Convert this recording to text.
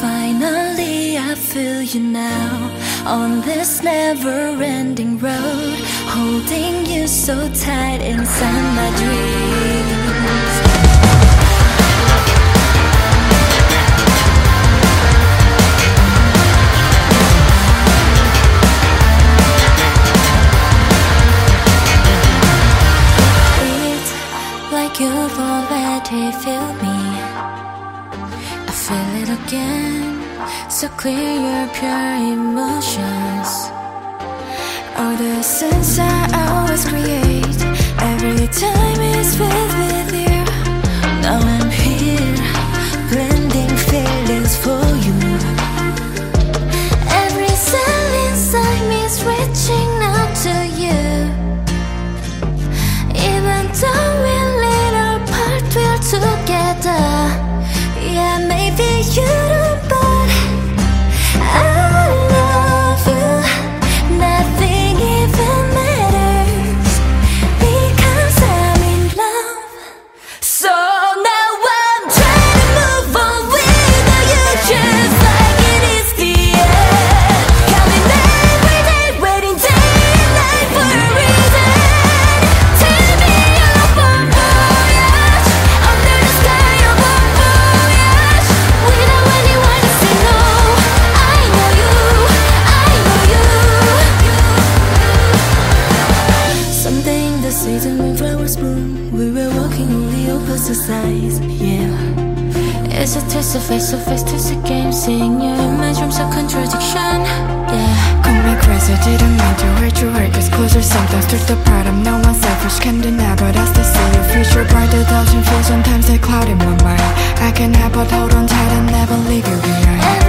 Finally, I feel you now on this never ending road, holding you so tight inside my dreams. It's like you've already felt me. Feel it again, so clear, your pure emotions. All the sense I always create, in the when flowers bloom, we were walking on the opposite sides. Yeah. It's a twist of face to face, twist of game. Seeing your image rooms a contradiction. Yeah. Call me crazy, didn't mean to hurt you Hurt us closer, sometimes drift apart I'm no one selfish, can't deny But I still see your future bright A thousand feels, sometimes they cloud in my mind I can't help but hold on tight and never leave you behind